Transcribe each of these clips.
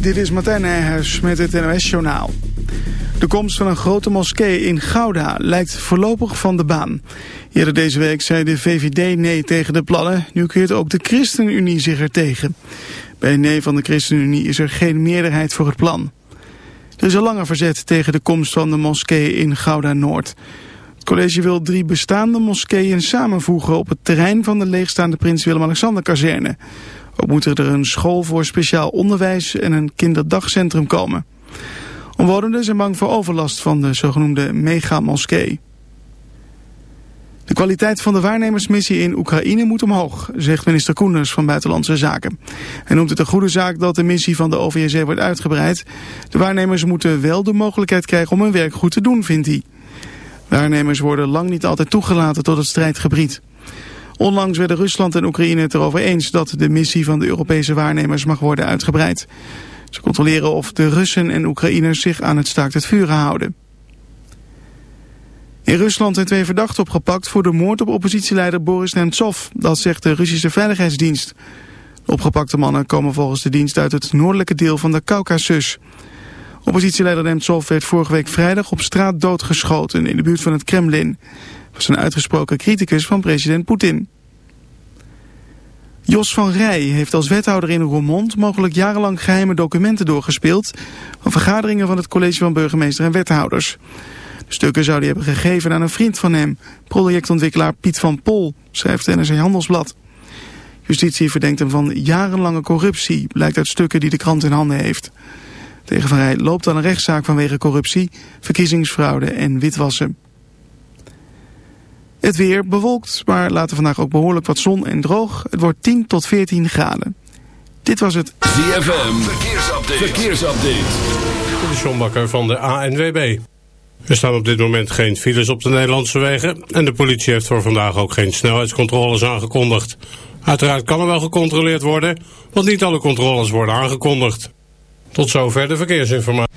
dit is Martijn Nijhuis met het NOS-journaal. De komst van een grote moskee in Gouda lijkt voorlopig van de baan. Eerder deze week zei de VVD nee tegen de plannen. Nu keert ook de ChristenUnie zich er tegen. Bij nee van de ChristenUnie is er geen meerderheid voor het plan. Er is al langer verzet tegen de komst van de moskee in Gouda-Noord. Het college wil drie bestaande moskeeën samenvoegen op het terrein van de leegstaande Prins Willem-Alexander-kazerne. Ook moet er een school voor speciaal onderwijs en een kinderdagcentrum komen. Omwonenden zijn bang voor overlast van de zogenoemde megamoskee. De kwaliteit van de waarnemersmissie in Oekraïne moet omhoog, zegt minister Koenders van Buitenlandse Zaken. Hij noemt het een goede zaak dat de missie van de OVSE wordt uitgebreid. De waarnemers moeten wel de mogelijkheid krijgen om hun werk goed te doen, vindt hij. Waarnemers worden lang niet altijd toegelaten tot het strijdgebied. Onlangs werden Rusland en Oekraïne het erover eens dat de missie van de Europese waarnemers mag worden uitgebreid. Ze controleren of de Russen en Oekraïners zich aan het staakt het vuren houden. In Rusland zijn twee verdachten opgepakt voor de moord op oppositieleider Boris Nemtsov. Dat zegt de Russische Veiligheidsdienst. De opgepakte mannen komen volgens de dienst uit het noordelijke deel van de Caucasus. Oppositieleider Nemtsov werd vorige week vrijdag op straat doodgeschoten in de buurt van het Kremlin was een uitgesproken criticus van president Poetin. Jos van Rij heeft als wethouder in Roermond mogelijk jarenlang geheime documenten doorgespeeld van vergaderingen van het college van burgemeester en wethouders. De stukken zou hij hebben gegeven aan een vriend van hem, projectontwikkelaar Piet van Pol, schrijft NRC Handelsblad. Justitie verdenkt hem van jarenlange corruptie, blijkt uit stukken die de krant in handen heeft. Tegen Van Rij loopt dan een rechtszaak vanwege corruptie, verkiezingsfraude en witwassen. Het weer bewolkt, maar later vandaag ook behoorlijk wat zon en droog. Het wordt 10 tot 14 graden. Dit was het ZFM Verkeersupdate. Verkeersupdate. De Sjombakker van de ANWB. Er staan op dit moment geen files op de Nederlandse wegen... en de politie heeft voor vandaag ook geen snelheidscontroles aangekondigd. Uiteraard kan er wel gecontroleerd worden... want niet alle controles worden aangekondigd. Tot zover de verkeersinformatie.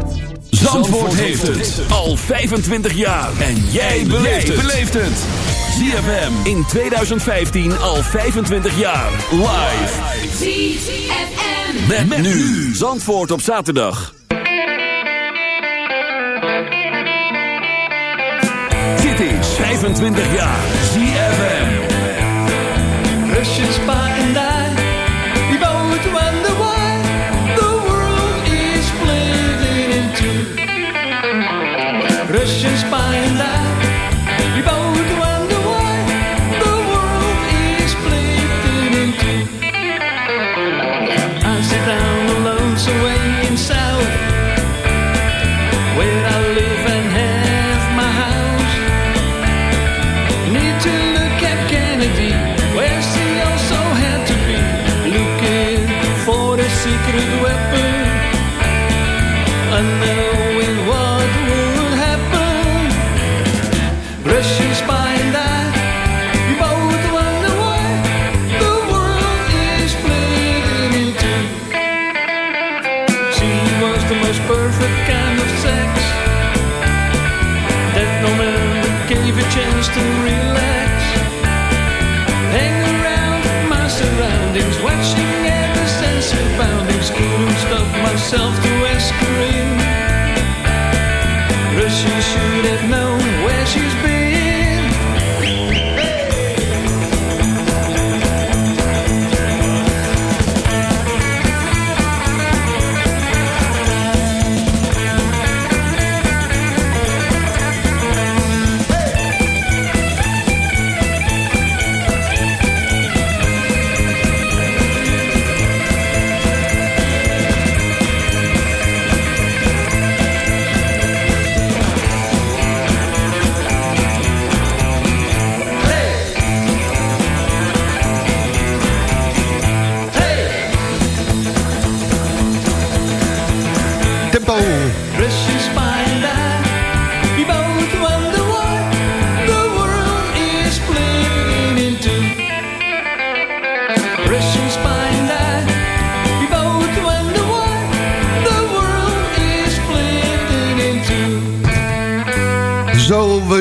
Zandvoort, heeft het al 25 jaar. En jij beleeft het. ZFM in 2015 al 25 jaar. Live. ZFM. Met, met nu. Zandvoort op zaterdag. Dit is 25 jaar. ZFM. Russians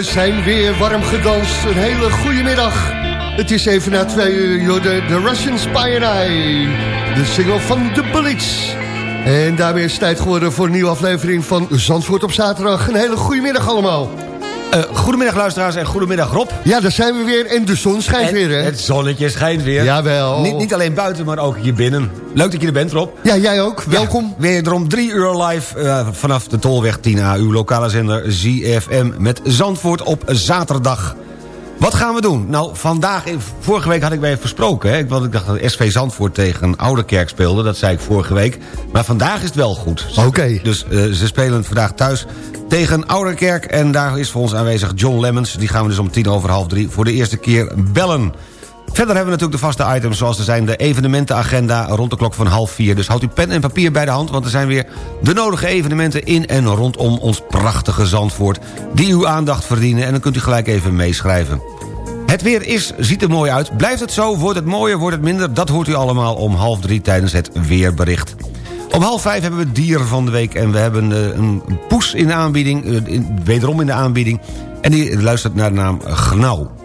we zijn weer warm gedanst. Een hele goede middag. Het is even na twee uur, de, de Russian Spy and I. De single van The Bullets. En daarmee is het tijd geworden voor een nieuwe aflevering van Zandvoort op zaterdag. Een hele goede middag allemaal. Eh, goedemiddag luisteraars en goedemiddag Rob. Ja, daar zijn we weer en de zon schijnt En weer, hè? Het zonnetje schijnt weer. Jawel. Niet, niet alleen buiten, maar ook hier binnen. Leuk dat je er bent, Rob. Ja, jij ook. Welkom. Ja, weer om drie uur live eh, vanaf de Tolweg 10A, uw lokale zender ZFM met Zandvoort op zaterdag. Wat gaan we doen? Nou, vandaag, vorige week had ik bij je versproken, hè, want ik dacht dat SV Zandvoort tegen Ouderkerk speelde, dat zei ik vorige week. Maar vandaag is het wel goed. Oké. Dus eh, ze spelen vandaag thuis tegen Ouderkerk en daar is voor ons aanwezig John Lemmens. Die gaan we dus om tien over half drie voor de eerste keer bellen. Verder hebben we natuurlijk de vaste items zoals er zijn de evenementenagenda rond de klok van half vier. Dus houd uw pen en papier bij de hand, want er zijn weer de nodige evenementen in en rondom ons prachtige Zandvoort. Die uw aandacht verdienen en dan kunt u gelijk even meeschrijven. Het weer is, ziet er mooi uit. Blijft het zo? Wordt het mooier? Wordt het minder? Dat hoort u allemaal om half drie tijdens het weerbericht. Om half vijf hebben we het dier van de week... en we hebben eh, een poes in de aanbieding, eh, wederom in de aanbieding... en die luistert naar de naam Gnauw.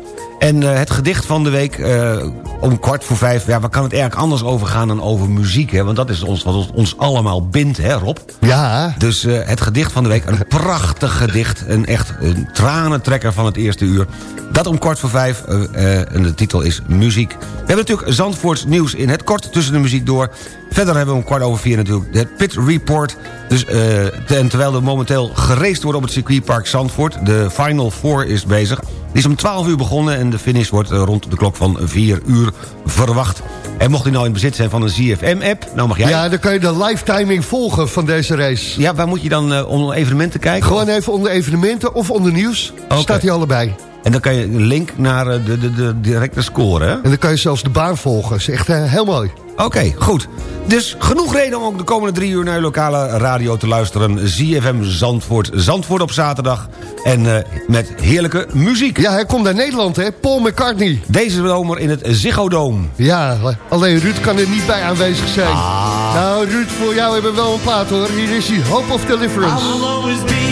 En eh, het gedicht van de week eh, om kwart voor vijf... ja, waar kan het eigenlijk anders over gaan dan over muziek? Hè? Want dat is ons, wat ons, allemaal bindt, hè Rob? Ja, Dus eh, het gedicht van de week, een prachtig gedicht. Een echt een tranentrekker van het eerste uur. Dat om kwart voor vijf, en de titel is Muziek. We hebben natuurlijk Zandvoorts nieuws in het kort tussen de muziek door. Verder hebben we om kwart over vier natuurlijk het Pit Report. Dus, eh, en terwijl er momenteel geraced wordt op het circuitpark Zandvoort... de Final Four is bezig. Die is om 12 uur begonnen en de finish wordt eh, rond de klok van 4 uur verwacht. En mocht u nou in bezit zijn van een ZFM-app, nou mag jij... ja, dan kan je de live timing volgen van deze race. Ja, waar moet je dan uh, om evenementen kijken? Gewoon even onder evenementen of onder nieuws. Staat hij allebei. En dan kan je een link naar uh, de, de, de directe score, hè? En dan kan je zelfs de baan volgen. is echt uh, heel mooi. Oké, okay, goed. Dus genoeg reden om ook de komende drie uur naar uw lokale radio te luisteren. ZFM Zandvoort. Zandvoort op zaterdag. En uh, met heerlijke muziek. Ja, hij komt naar Nederland, hè? Paul McCartney. Deze zomer in het Ziggo Dome. Ja, alleen Ruud kan er niet bij aanwezig zijn. Ah. Nou, Ruud, voor jou hebben we wel een plaat, hoor. Hier is hij, Hope of Deliverance.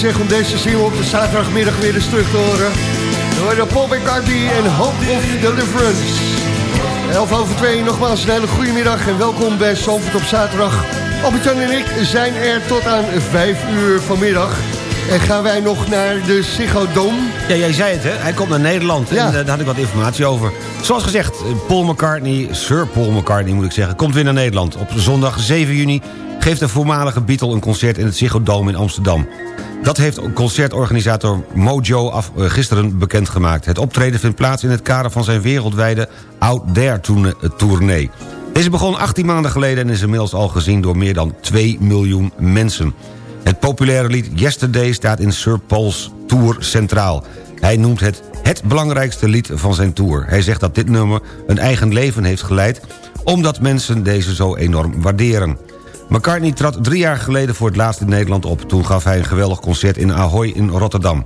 Zeg om deze single op de zaterdagmiddag weer eens terug te horen. Door de Paul McCartney en Hope of Deliverance. 11 over 2, nogmaals een hele goede middag en welkom bij Zandvoort op zaterdag. Albert-Jan en ik zijn er tot aan 5 uur vanmiddag. En gaan wij nog naar de Ziggo Dome. Ja, jij zei het, hè? Hij komt naar Nederland. Ja. En eh, daar had ik wat informatie over. Zoals gezegd, eh, Paul McCartney, Sir Paul McCartney moet ik zeggen... komt weer naar Nederland. Op zondag 7 juni geeft de voormalige Beatle een concert... in het Ziggo Dome in Amsterdam. Dat heeft concertorganisator Mojo af, eh, gisteren bekendgemaakt. Het optreden vindt plaats in het kader van zijn wereldwijde Out There eh, tournee. Deze begon 18 maanden geleden en is inmiddels al gezien... door meer dan 2 miljoen mensen. Het populaire lied Yesterday staat in Sir Paul's Tour centraal. Hij noemt het het belangrijkste lied van zijn tour. Hij zegt dat dit nummer een eigen leven heeft geleid... omdat mensen deze zo enorm waarderen. McCartney trad drie jaar geleden voor het laatst in Nederland op. Toen gaf hij een geweldig concert in Ahoy in Rotterdam.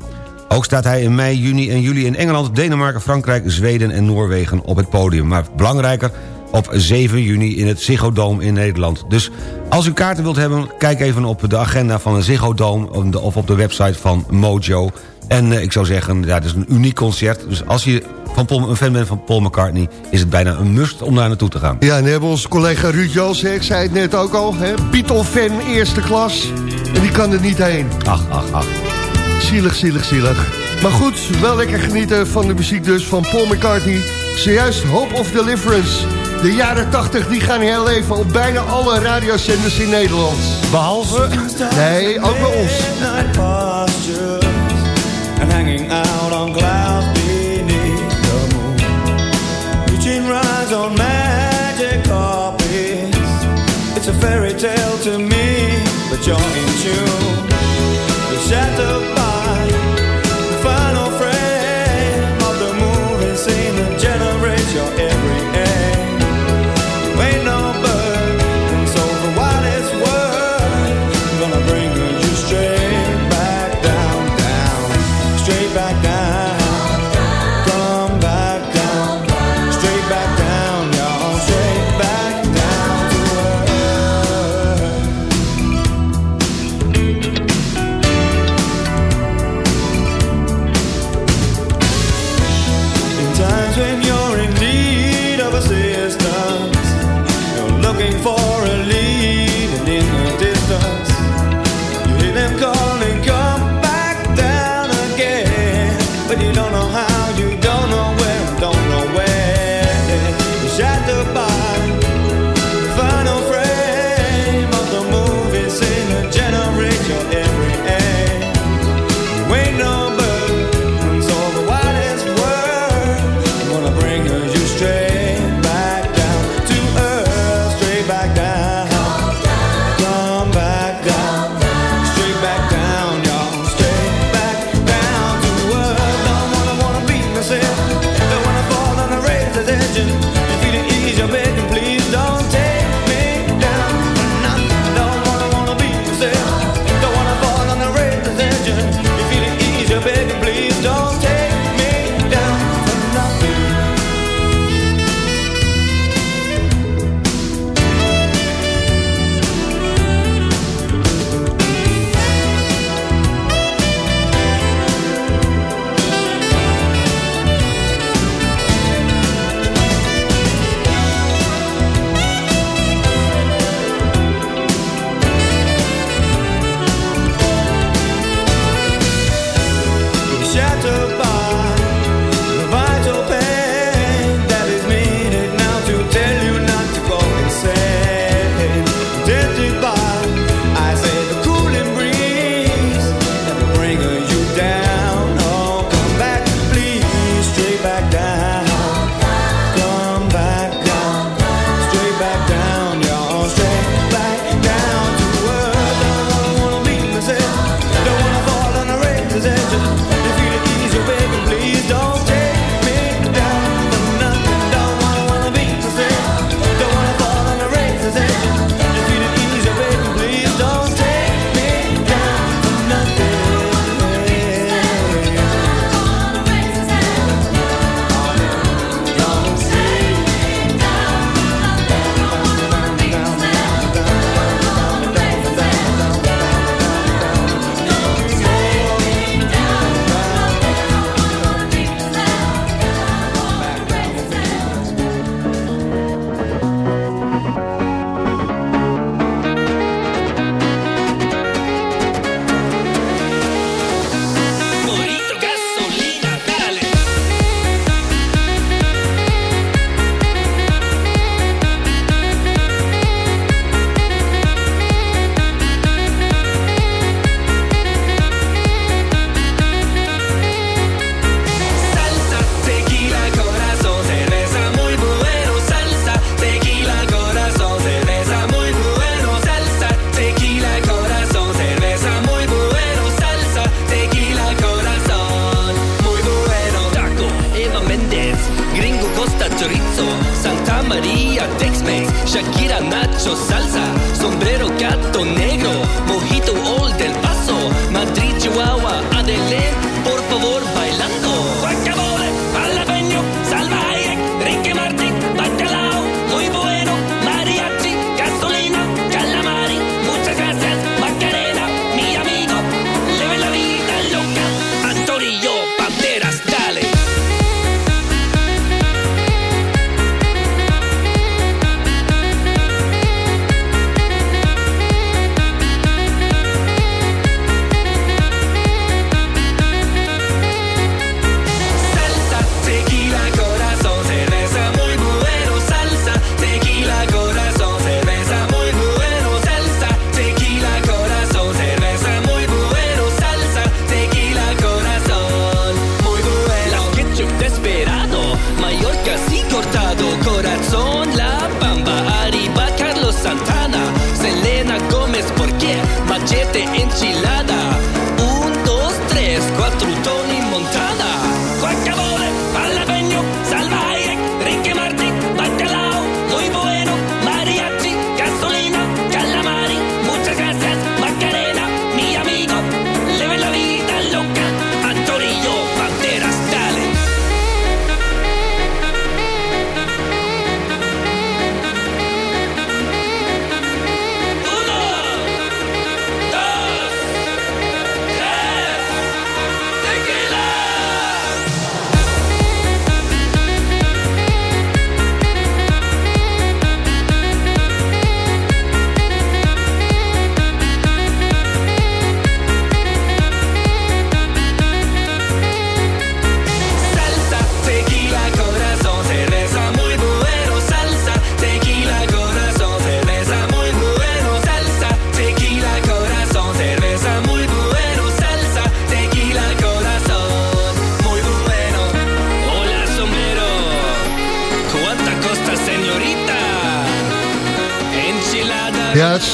Ook staat hij in mei, juni en juli in Engeland, Denemarken, Frankrijk, Zweden en Noorwegen op het podium. Maar belangrijker, op 7 juni in het Ziggo Dome in Nederland. Dus als u kaarten wilt hebben, kijk even op de agenda van de Ziggo Dome... of op de website van Mojo. En eh, ik zou zeggen, ja, het is een uniek concert. Dus als je van Paul, een fan bent van Paul McCartney... is het bijna een must om daar naartoe te gaan. Ja, en dan hebben we onze collega Ruud Joosen, ik zei het net ook al, hè, Beatle-fan eerste klas. En die kan er niet heen. Ach, ach, ach. Zielig, zielig, zielig. Maar goed, wel lekker genieten van de muziek dus van Paul McCartney. Zojuist Hope of Deliverance. De jaren 80 die gaan herleven op bijna alle radiozenders in Nederland. Behalve... Nee, ook bij ons. And hanging out on clouds beneath the moon. Reaching rides on magic carpets. It's a fairy tale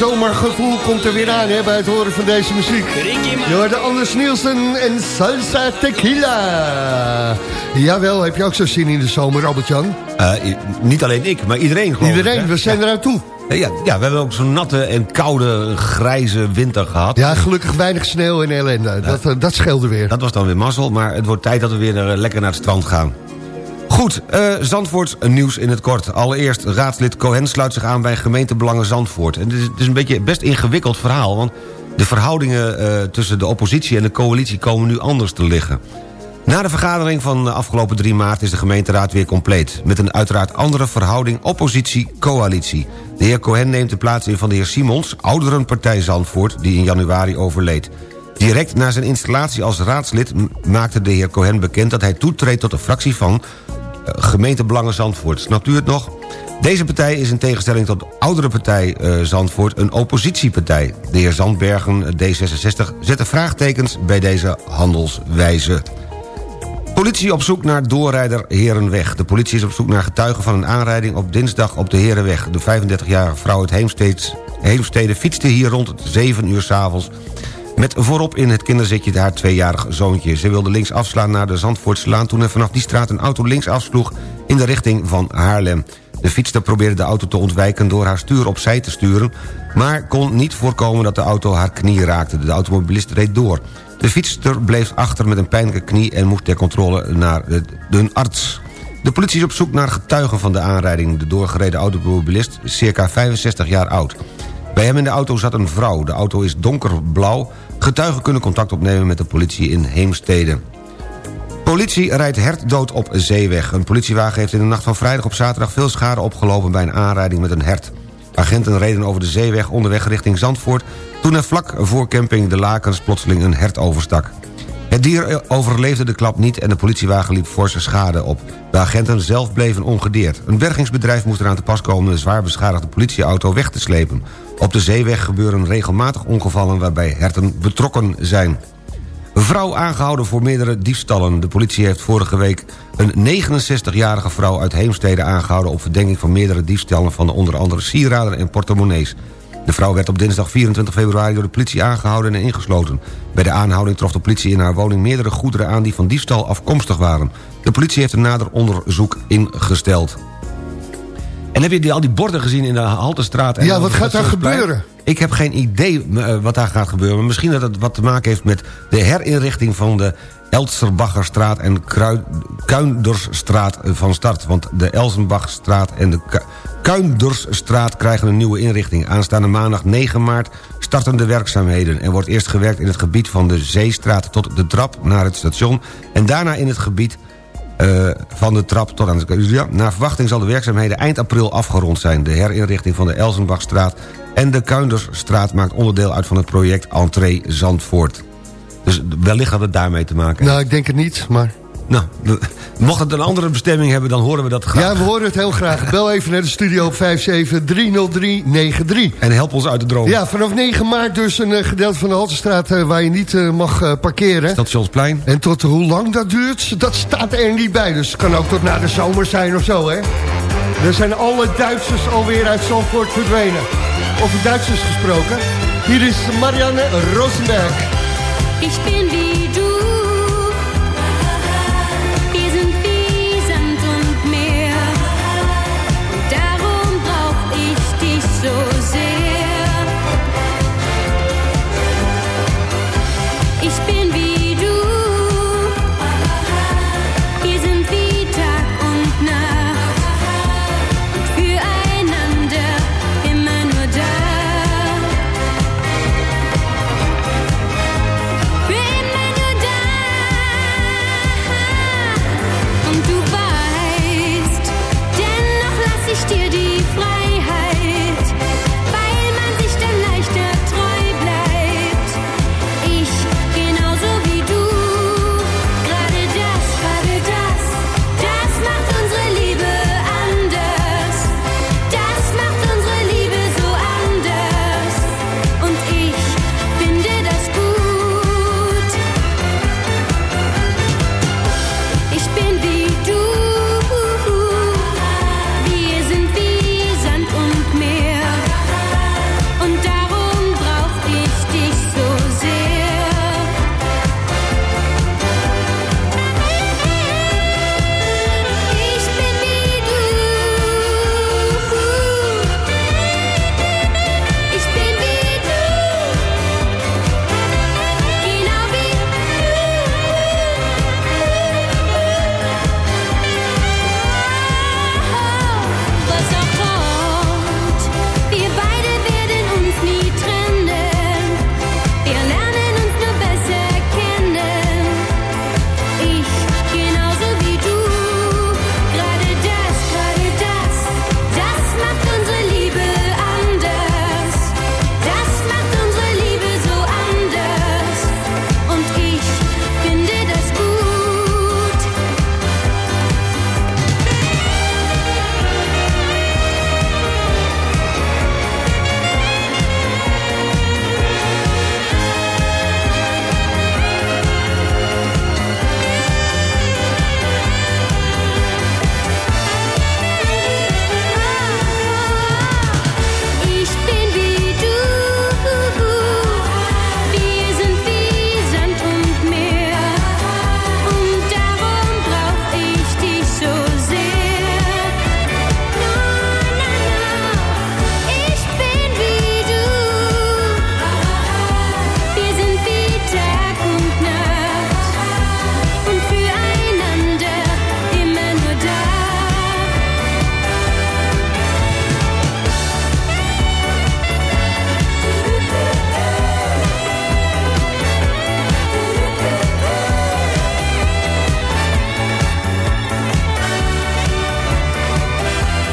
zomergevoel komt er weer aan hè, bij het horen van deze muziek. Je hoorde Anders Nielsen en Salsa Tequila. Jawel, heb je ook zo zin in de zomer, Albert-Jan? Eh, niet alleen ik, maar iedereen geloof ik, Iedereen, we zijn eraan toe. Ja, ja, ja, we hebben ook zo'n natte en koude, grijze winter gehad. Ja, gelukkig weinig sneeuw en ellende. Dat, eh, dat scheelde weer. Dat was dan weer mazzel, maar het wordt tijd dat we weer eh, lekker naar het strand gaan. Goed, eh Zandvoort nieuws in het kort. Allereerst, raadslid Cohen sluit zich aan bij gemeentebelangen Zandvoort. En het is, een beetje best ingewikkeld verhaal... want de verhoudingen eh, tussen de oppositie en de coalitie komen nu anders te liggen. Na de vergadering van de afgelopen 3 maart is de gemeenteraad weer compleet... met een uiteraard andere verhouding oppositie-coalitie. De heer Cohen neemt de plaats in van de heer Simons... ouderenpartij Zandvoort, die in januari overleed. Direct na zijn installatie als raadslid maakte de heer Cohen bekend... dat hij toetreedt tot de fractie van gemeentebelangen Zandvoort. Snapt u het nog? Deze partij is in tegenstelling tot de oudere partij eh, Zandvoort een oppositiepartij. De heer Zandbergen, eh, D66, zette vraagtekens bij deze handelswijze. Politie op zoek naar doorrijder Herenweg. De politie is op zoek naar getuigen van een aanrijding op dinsdag op de Herenweg. De 35-jarige vrouw uit Heemsteeds, Heemstede fietste hier rond het 7 uur s'avonds... met voorop in het kinderzitje haar tweejarig zoontje. Ze wilde links afslaan naar de Zandvoortslaan... toen er vanaf die straat een auto links afsloeg in de richting van Haarlem. De fietster probeerde de auto te ontwijken door haar stuur opzij te sturen... maar kon niet voorkomen dat de auto haar knie raakte. De automobilist reed door. De fietster bleef achter met een pijnlijke knie... en moest ter controle naar de arts. De politie is op zoek naar getuigen van de aanrijding. De doorgereden automobilist is circa 65 jaar oud. Bij hem in de auto zat een vrouw. De auto is donkerblauw. Getuigen kunnen contact opnemen met de politie in Heemstede. Politie rijdt hert dood op zeeweg. Een politiewagen heeft in de nacht van vrijdag op zaterdag... veel schade opgelopen bij een aanrijding met een hert. Agenten reden over de zeeweg onderweg richting Zandvoort... toen er vlak voor camping De Lakens plotseling een hert overstak. Het dier overleefde de klap niet en de politiewagen liep forse schade op. De agenten zelf bleven ongedeerd. Een bergingsbedrijf moest eraan te pas komen... de zwaar beschadigde politieauto weg te slepen. Op de zeeweg gebeuren regelmatig ongevallen... waarbij herten betrokken zijn. Een vrouw aangehouden voor meerdere diefstallen. De politie heeft vorige week een 69-jarige vrouw uit Heemstede aangehouden... op verdenking van meerdere diefstallen van onder andere sieraden en portemonnees. De vrouw werd op dinsdag 24 februari door de politie aangehouden en ingesloten. Bij de aanhouding trof de politie in haar woning meerdere goederen aan... die van diefstal afkomstig waren. De politie heeft een nader onderzoek ingesteld. En heb je die, al die borden gezien in de Haltestraat? En Ja, wat gaat daar gebeuren? Ik heb geen idee eh, wat daar gaat gebeuren. Maar misschien dat het wat te maken heeft met de herinrichting van de Elsterbaggerstraat en Kuindersstraat van start. Want de Elsenbachstraat en de Kuindersstraat krijgen een nieuwe inrichting. Aanstaande maandag 9 maart starten de werkzaamheden. Er wordt eerst gewerkt in het gebied van de Zeestraat tot de trap naar het station... en daarna in het gebied eh, van de trap tot aan de... Ja, naar verwachting zal de werkzaamheden eind april afgerond zijn. De herinrichting van de Elsenbachstraat en de Kuindersstraat... maakt onderdeel uit van het project Entree Zandvoort. Dus wellicht had het daarmee te maken. Nou, ik denk het niet, maar... Nou, mocht het een andere bestemming hebben, dan horen we dat graag. Ja, we horen het heel graag. Bel even naar de studio op 5730393. En help ons uit de droom. Ja, vanaf 9 maart dus een eh, gedeelte van de Haltestraat... eh, waar je niet eh, mag eh, parkeren. Stationsplein. En tot hoe lang dat duurt, dat staat er niet bij. Dus het kan ook tot na de zomer zijn of zo, hè? Er zijn alle Duitsers alweer uit Zandvoort verdwenen. Over Duitsers gesproken. Hier is Marianne Rosenberg. Ich bin wie du.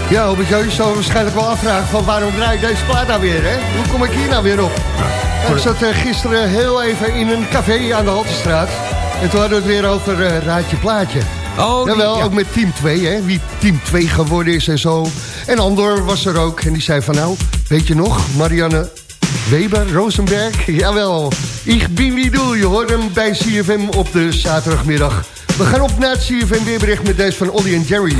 Ja, Albert Jan, je zou waarschijnlijk wel afvragen van waarom draai ik deze plaat nou weer, hè? Hoe kom ik hier nou weer op? Ja, ik zat eh, gisteren heel even in een café aan de Haltestraat. En toen hadden we het weer over eh, Raadje Plaatje. Oh, die- Jawel, ja. ook met Team 2, hè? Wie Team 2 geworden is en zo. En Andor was er ook. En die zei van nou, weet je nog, Marianne Weber, Rosenberg? Jawel, ik bin wie doe. Je hoort hem bij CFM op de zaterdagmiddag. We gaan op naar het CFM weerbericht met deze van Olly en Jerry.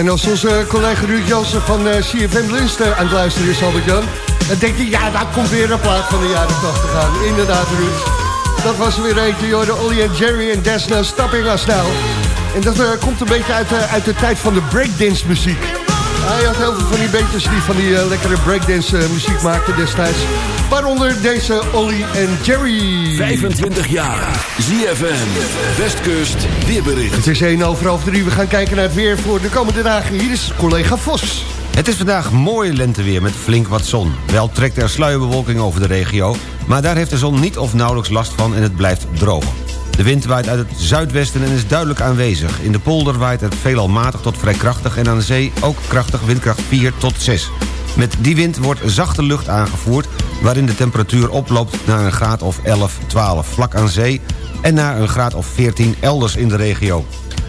En als onze collega Ruud Jansen van eh, CFM Lunst eh, aan het luisteren is, Albert Jan... dan denkt hij, ja, daar komt weer een plaat van de jaren 80 aan. Inderdaad, Ruud. Dat was er weer eentje, joh, de Ollie en Jerry en There's No Stopping Us Now. En dat eh, komt een beetje uit, de- uit de tijd van de breakdance muziek. Hij had heel veel van die beetjes die van die eh, lekkere breakdance muziek maakten destijds. Waaronder deze Ollie en Jerry. 25 jaar. ZFM. Westkust. Weerbericht. Het is 1 over half 3. We gaan kijken naar het weer voor de komende dagen. Hier is collega Vos. Het is vandaag mooi lenteweer met flink wat zon. Wel trekt er sluierbewolking over de regio... maar daar heeft de zon niet of nauwelijks last van en het blijft droog. De wind waait uit het zuidwesten en is duidelijk aanwezig. In de polder waait het veelal matig tot vrij krachtig... en aan de zee ook krachtig windkracht 4 tot 6. Met die wind wordt zachte lucht aangevoerd... waarin de temperatuur oploopt naar een graad of 11, 12 vlak aan zee... en naar een graad of 14 elders in de regio.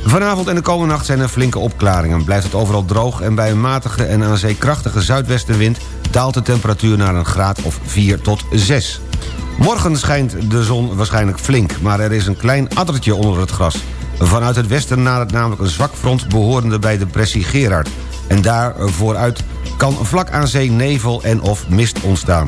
Vanavond en de komende nacht zijn er flinke opklaringen. Blijft het overal droog en bij een matige en aan zee krachtige zuidwestenwind... daalt de temperatuur naar een graad of 4 tot 6. Morgen schijnt de zon waarschijnlijk flink... maar er is een klein addertje onder het gras. Vanuit het westen nadert namelijk een zwak front... behorende bij depressie Gerard. En daar vooruit kan vlak aan zee nevel en of mist ontstaan.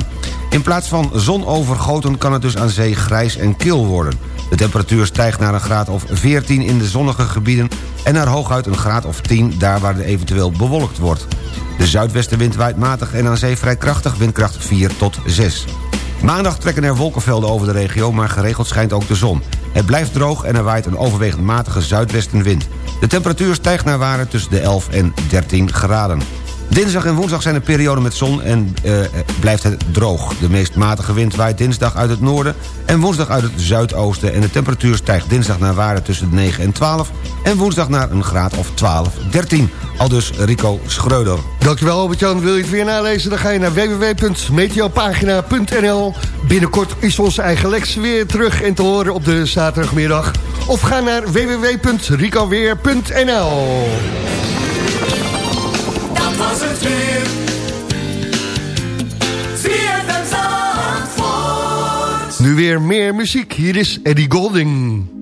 In plaats van zonovergoten kan het dus aan zee grijs en kil worden. De temperatuur stijgt naar een graad of 14 in de zonnige gebieden... en naar hooguit een graad of 10 daar waar het eventueel bewolkt wordt. De zuidwestenwind waait matig en aan zee vrij krachtig, windkracht 4 tot 6. Maandag trekken er wolkenvelden over de regio, maar geregeld schijnt ook de zon. Het blijft droog en er waait een overwegend matige zuidwestenwind. De temperatuur stijgt naar waarde tussen de 11 en 13 graden. Dinsdag en woensdag zijn er perioden met zon en eh, blijft het droog. De meest matige wind waait dinsdag uit het noorden en woensdag uit het zuidoosten... en de temperatuur stijgt dinsdag naar waarde tussen de 9 en 12... en woensdag naar een graad of 12, 13. Al dus Rico Schreuder. Dankjewel Albert-Jan. Wil je het weer nalezen? Dan ga je naar www.meteopagina.nl. Binnenkort is onze eigen Lex weer terug en te horen op de zaterdagmiddag. Of ga naar www.ricoweer.nl. Nu weer meer muziek. Hier is Eddie Golding.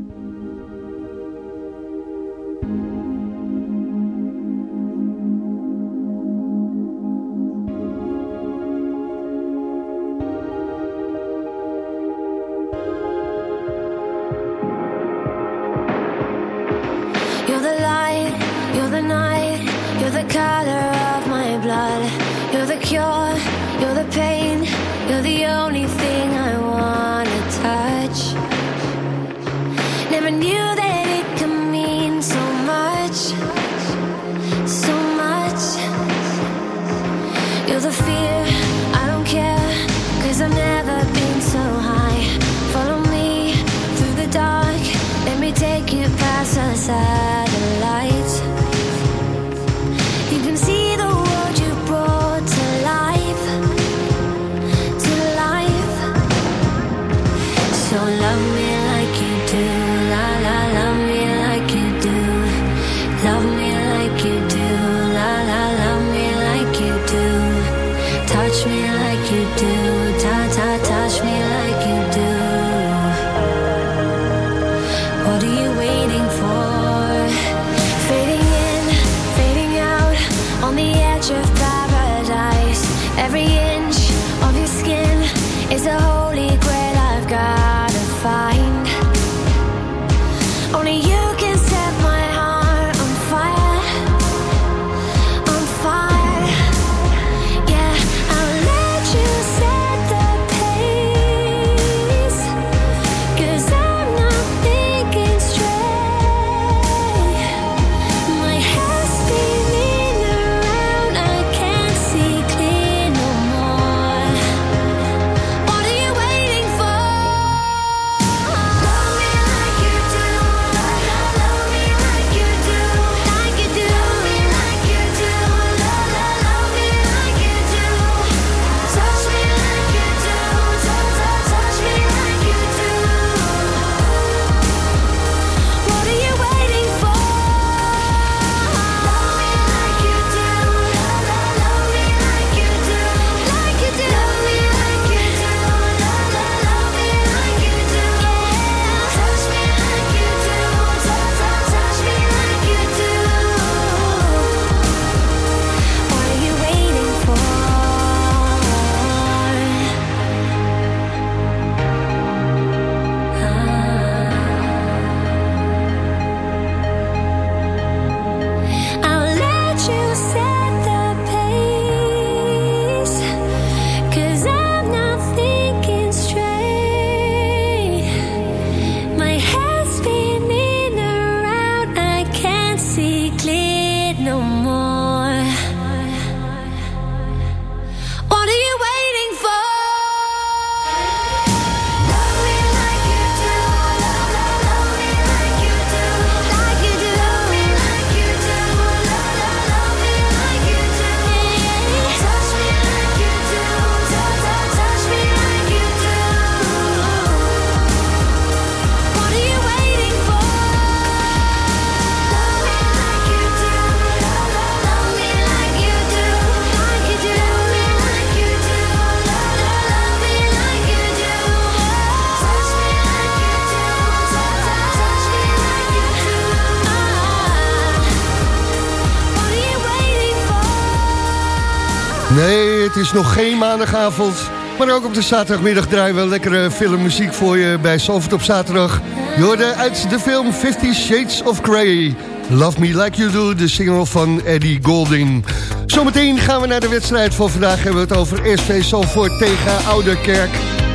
Nee, het is nog geen maandagavond. Maar ook op de zaterdagmiddag draaien we lekkere filmmuziek voor je bij Salford op zaterdag. Je hoorde uit de film Fifty Shades of Grey. Love Me Like You Do, de single van Eddie Golding. Zometeen gaan we naar de wedstrijd van vandaag. Hebben we het over SV Salford tegen Ouderkerk.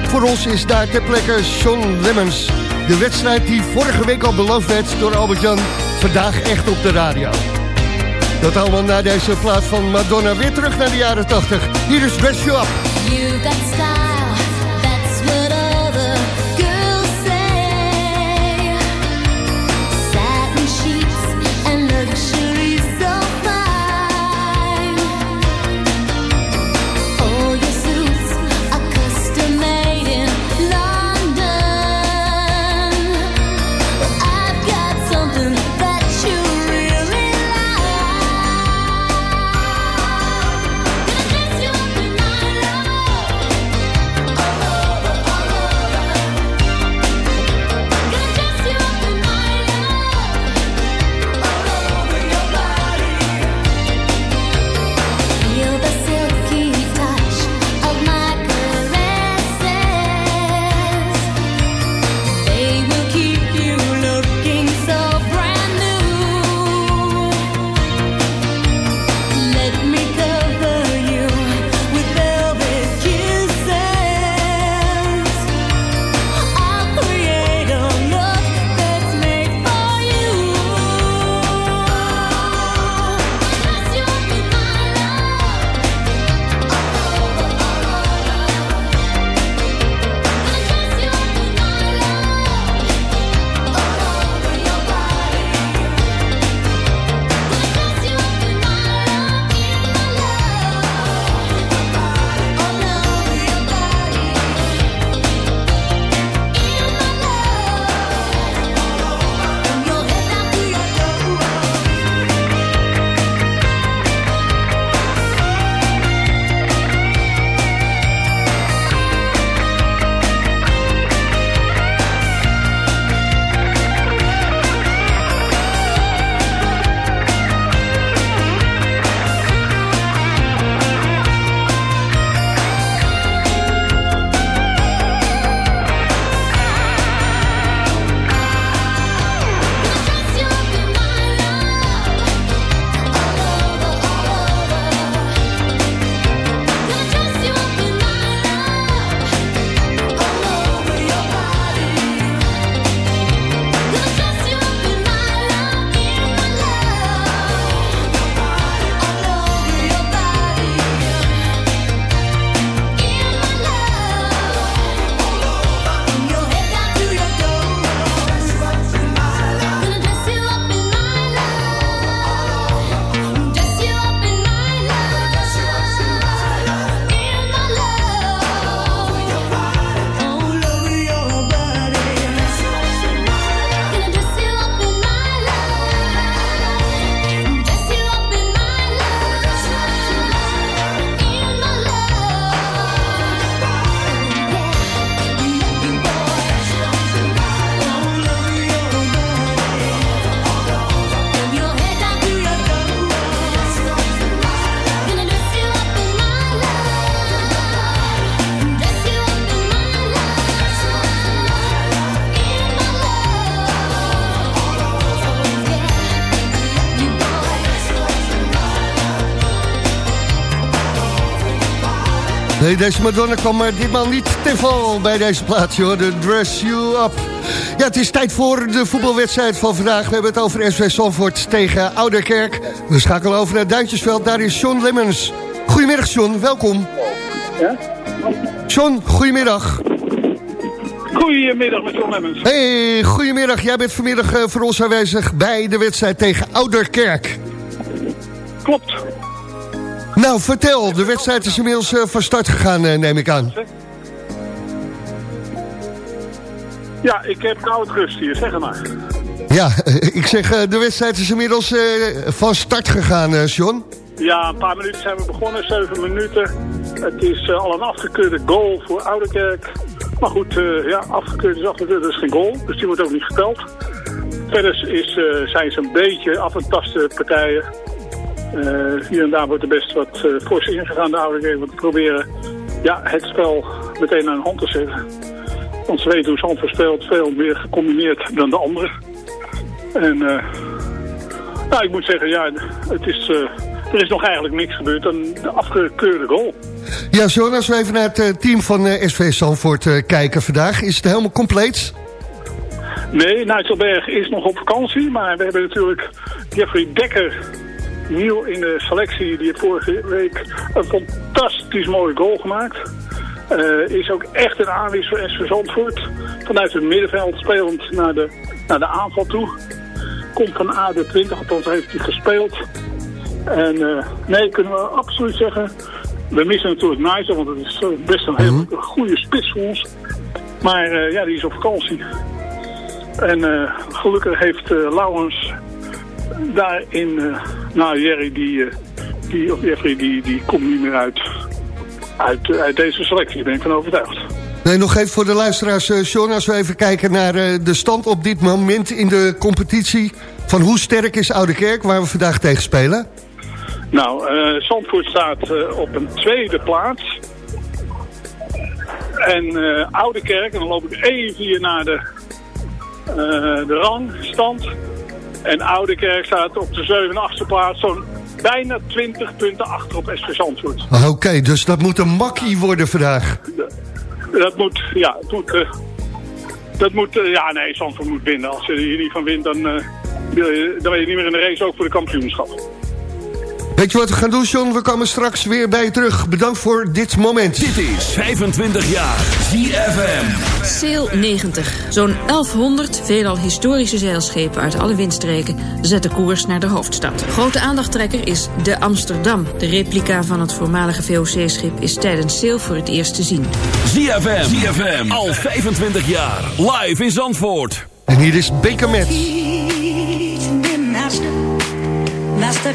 Voor ons is daar ter plekke Sean Lemmens. De wedstrijd die vorige week al beloofd werd door Albert-Jan. Vandaag echt op de radio. Dat allemaal na deze plaat van Madonna. Weer terug naar de jaren 80. Hier is Dress You Up. You got Nee, deze Madonna kwam maar ditmaal niet te val bij deze plaats, hoor. De Dress You Up. Ja, het is tijd voor de voetbalwedstrijd van vandaag. We hebben het over SV Zandvoort tegen Ouderkerk. We schakelen over naar Duintjesveld. Daar is John Lemmens. Goedemiddag, John. Welkom. Ja? John, goedemiddag. Goedemiddag met John Lemmens. Hey, goedemiddag. Jij bent vanmiddag eh, voor ons aanwezig bij de wedstrijd tegen Ouderkerk. Klopt. Nou, vertel. De wedstrijd is inmiddels eh, van start gegaan, eh, neem ik aan. Ja, ik heb koud rust hier, zeg maar. Ja, ik zeg, eh, de wedstrijd is inmiddels van start gegaan, John. Ja, een paar minuten zijn we begonnen, zeven minuten. Het is al een afgekeurde goal voor Oudekerk. Maar goed, ja, afgekeurd is afgekeurd, dat is geen goal. Dus die wordt ook niet geteld. Verder is, zijn ze een beetje af en tasten partijen. Eh, hier en daar wordt er best wat uh, fors ingegaan de oude game. Want proberen ja, het spel meteen aan de hand te zetten. Want ze weten hoe Zandvoort speelt, veel meer gecombineerd dan de anderen. En eh, nou, ik moet zeggen, ja, het is, er is nog eigenlijk niks gebeurd dan de afgekeurde goal. Ja, John, als we even naar het team van SV Zandvoort kijken vandaag. Is het helemaal compleet? Nee, Nijsselberg is nog op vakantie, maar we hebben natuurlijk Jeffrey Dekker nieuw in de selectie. Die heeft vorige week een fantastisch mooie goal gemaakt. Eh, is ook echt een aanwinst voor SV Zandvoort. Vanuit het middenveld spelend naar de, naar de aanval toe. Komt van AD20, althans heeft hij gespeeld. En eh, nee, kunnen we absoluut zeggen. We missen natuurlijk Nijssel, want het is eh, best een hele goede spits voor ons. Maar ja, die is op vakantie. En gelukkig heeft Laurens daarin... eh nou, Jerry, die, eh, die, of Jeffrey, die, die komt niet meer uit, uit, eh, uit deze selectie. Daar ben ik van overtuigd. Nee, nog even voor de luisteraars, John, als we even kijken naar de stand op dit moment in de competitie. Van hoe sterk is Oude Kerk, waar we vandaag tegen spelen? Nou, eh Zandvoort staat op een tweede plaats. En eh Oude Kerk, en dan loop ik even hier naar de, de rangstand. En Oude Kerk staat op de 7 en 8e plaats, zo'n bijna 20 punten achter op SV Zandvoort. Ah, Oké, dus dat moet een makkie worden vandaag. Dat moet, ja, het moet, eh, dat moet, eh, ja nee, Zandvoort moet winnen. Als je hier niet van wint, dan, je, dan ben je niet meer in de race, ook voor de kampioenschap. Weet je wat we gaan doen, John? We komen straks weer bij je terug. Bedankt voor dit moment. Dit is 25 jaar ZFM. Sail 90. Zo'n 1100 veelal historische zeilschepen uit alle windstreken zetten koers naar de hoofdstad. Grote aandachttrekker is de Amsterdam. De replica van het voormalige VOC-schip is tijdens Sail voor het eerst te zien. ZFM. ZFM. Al 25 jaar. Live in Zandvoort. En hier is Baker Met. Master, master,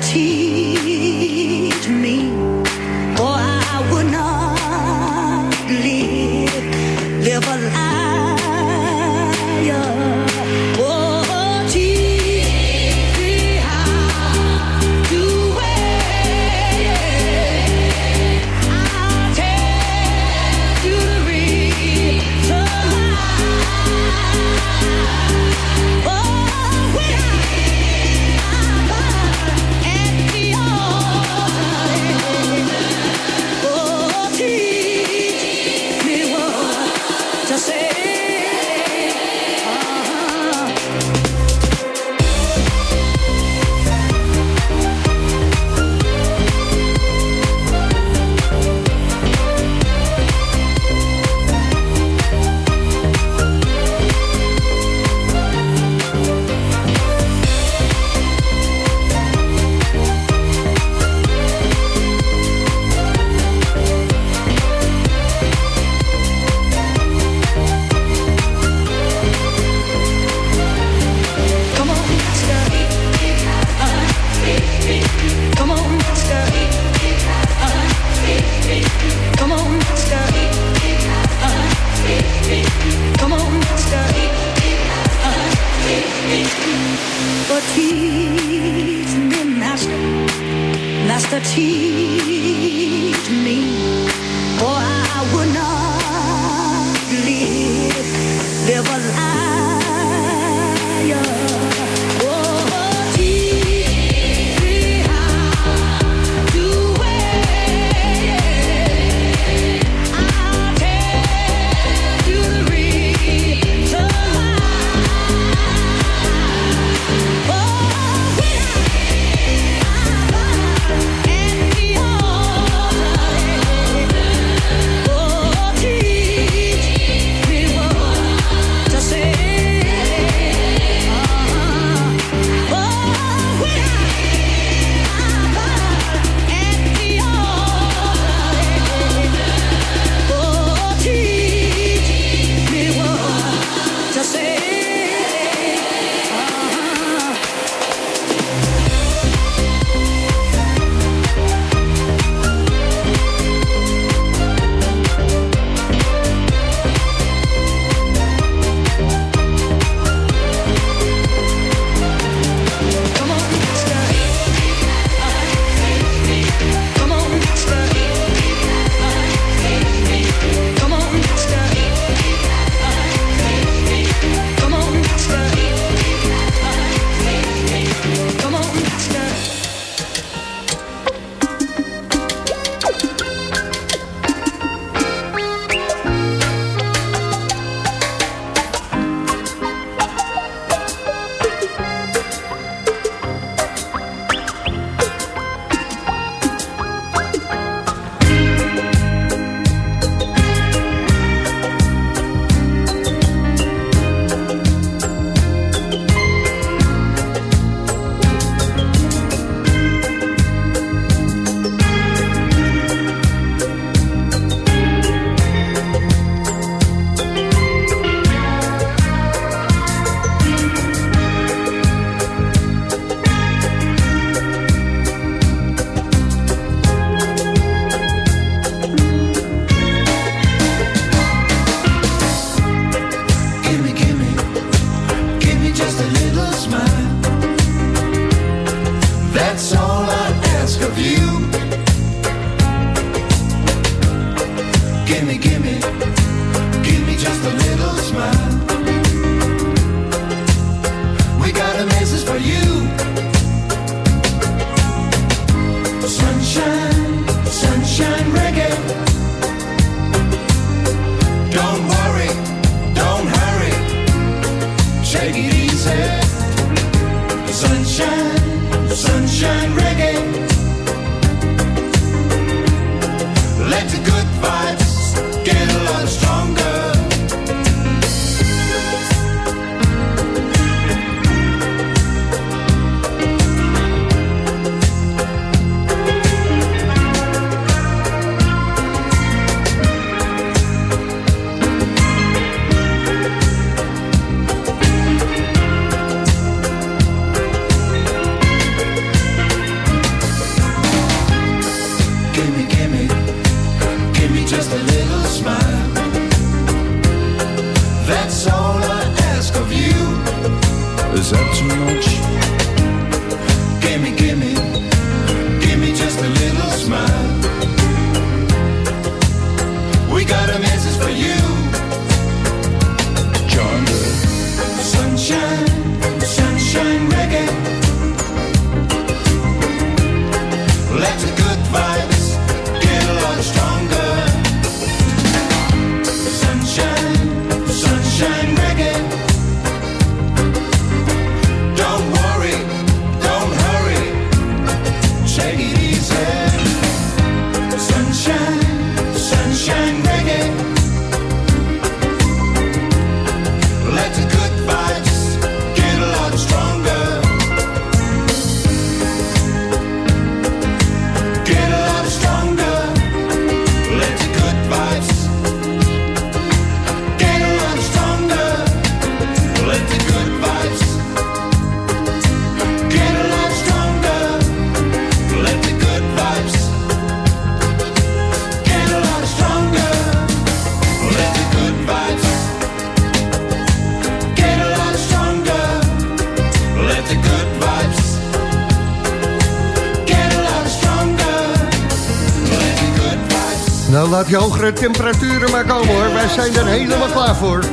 laat hogere temperaturen maar komen hoor. Wij zijn er helemaal klaar voor.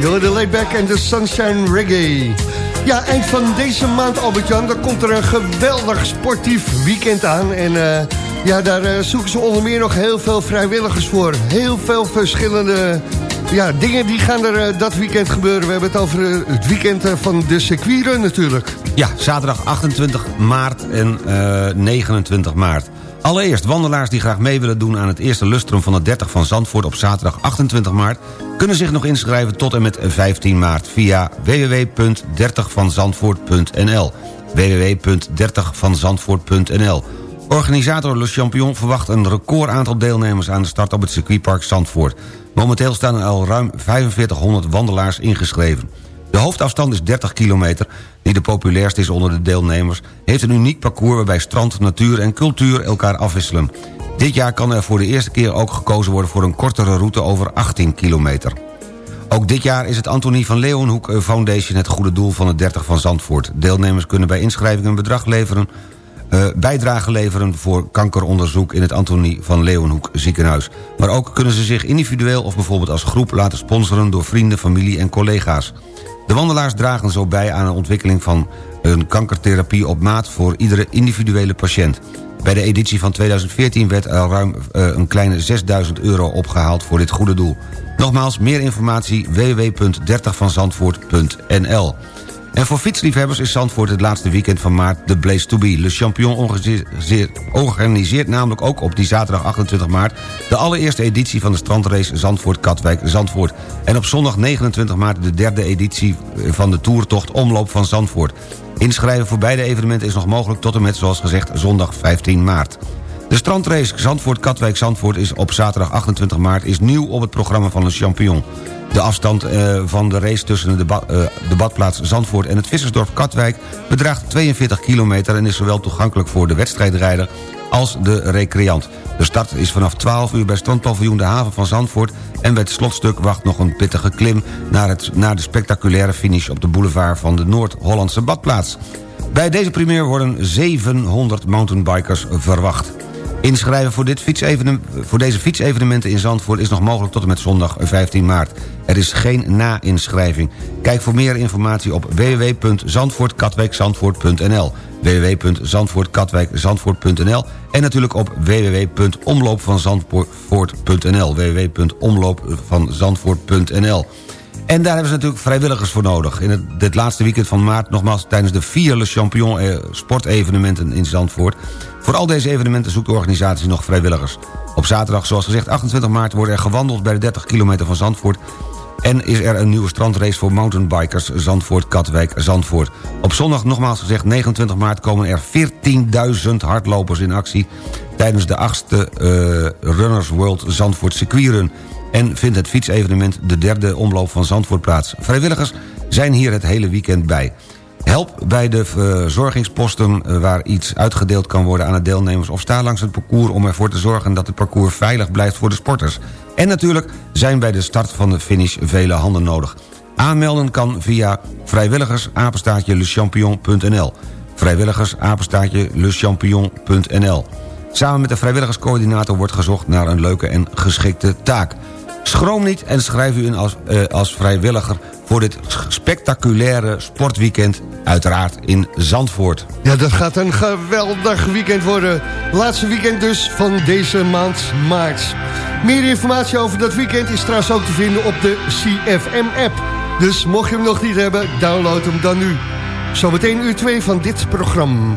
Jullie de Laidback en de Sunshine Reggae. Ja, eind van deze maand, Albert-Jan, dan komt er een geweldig sportief weekend aan. En eh, ja, daar eh, zoeken ze onder meer nog heel veel vrijwilligers voor. Heel veel verschillende ja, dingen die gaan er eh, dat weekend gebeuren. We hebben het over het weekend van de circuitrun natuurlijk. Ja, zaterdag 28 maart en eh, 29 maart. Allereerst wandelaars die graag mee willen doen aan het eerste lustrum van de 30 van Zandvoort op zaterdag 28 maart... kunnen zich nog inschrijven tot en met 15 maart via www.30vanzandvoort.nl www.30vanzandvoort.nl Organisator Le Champion verwacht een record aantal deelnemers aan de start op het circuitpark Zandvoort. Momenteel staan er al ruim 4500 wandelaars ingeschreven. De hoofdafstand is 30 kilometer, die de populairst is onder de deelnemers... heeft een uniek parcours waarbij strand, natuur en cultuur elkaar afwisselen. Dit jaar kan er voor de eerste keer ook gekozen worden... voor een kortere route over 18 kilometer. Ook dit jaar is het Antonie van Leeuwenhoek Foundation... het goede doel van het 30 van Zandvoort. Deelnemers kunnen bij inschrijving een bedrag leveren... eh, bijdrage leveren voor kankeronderzoek in het Antonie van Leeuwenhoek ziekenhuis. Maar ook kunnen ze zich individueel of bijvoorbeeld als groep laten sponsoren... door vrienden, familie en collega's. De wandelaars dragen zo bij aan de ontwikkeling van een kankertherapie op maat... voor iedere individuele patiënt. Bij de editie van 2014 werd er ruim eh, een kleine 6000 euro opgehaald voor dit goede doel. Nogmaals, meer informatie www.30vanzandvoort.nl En voor fietsliefhebbers is Zandvoort het laatste weekend van maart de Blaze to be. Le Champion organiseert, namelijk ook op die zaterdag 28 maart... de allereerste editie van de strandrace Zandvoort-Katwijk-Zandvoort. En op zondag 29 maart de derde editie van de toertocht Omloop van Zandvoort. Inschrijven voor beide evenementen is nog mogelijk tot en met, zoals gezegd, zondag 15 maart. De strandrace Zandvoort-Katwijk-Zandvoort is op zaterdag 28 maart... is nieuw op het programma van Le Champion. De afstand eh, van de race tussen de, eh, de badplaats Zandvoort en het vissersdorp Katwijk... bedraagt 42 kilometer en is zowel toegankelijk voor de wedstrijdrijder als de recreant. De start is vanaf 12 uur bij strandpaviljoen de haven van Zandvoort... en bij het slotstuk wacht nog een pittige klim... naar, het, naar de spectaculaire finish op de boulevard van de Noord-Hollandse badplaats. Bij deze primeur worden 700 mountainbikers verwacht. Inschrijven voor, dit voor deze fietsevenementen in Zandvoort is nog mogelijk tot en met zondag 15 maart. Er is geen na-inschrijving. Kijk voor meer informatie op www.zandvoortkatwijkzandvoort.nl www.zandvoortkatwijkzandvoort.nl en natuurlijk op www.omloopvanzandvoort.nl www.omloopvanzandvoort.nl en daar hebben ze natuurlijk vrijwilligers voor nodig. In het, dit laatste weekend van maart nogmaals tijdens de vier Le Champion eh, sportevenementen in Zandvoort. Voor al deze evenementen zoekt de organisatie nog vrijwilligers. Op zaterdag, zoals gezegd, 28 maart wordt er gewandeld bij de 30 kilometer van Zandvoort. En is er een nieuwe strandrace voor mountainbikers Zandvoort-Katwijk-Zandvoort. Op zondag, nogmaals gezegd, 29 maart komen er 14.000 hardlopers in actie... tijdens de achtste eh, Runners World Zandvoort circuitrun en vindt het fietsevenement de derde omloop van Zandvoort plaats. Vrijwilligers zijn hier het hele weekend bij. Help bij de verzorgingsposten eh, waar iets uitgedeeld kan worden aan de deelnemers... of sta langs het parcours om ervoor te zorgen dat het parcours veilig blijft voor de sporters. En natuurlijk zijn bij de start van de finish vele handen nodig. Aanmelden kan via vrijwilligersapenstaatje-lechampion.nl Samen met de vrijwilligerscoördinator wordt gezocht naar een leuke en geschikte taak. Schroom niet en schrijf u in als, eh, als vrijwilliger voor dit spectaculaire sportweekend, uiteraard in Zandvoort. Ja, dat gaat een geweldig weekend worden. Laatste weekend dus van deze maand maart. Meer informatie over dat weekend is trouwens ook te vinden op de CFM-app. Dus mocht je hem nog niet hebben, download hem dan nu. Zometeen uur 2 van dit programma.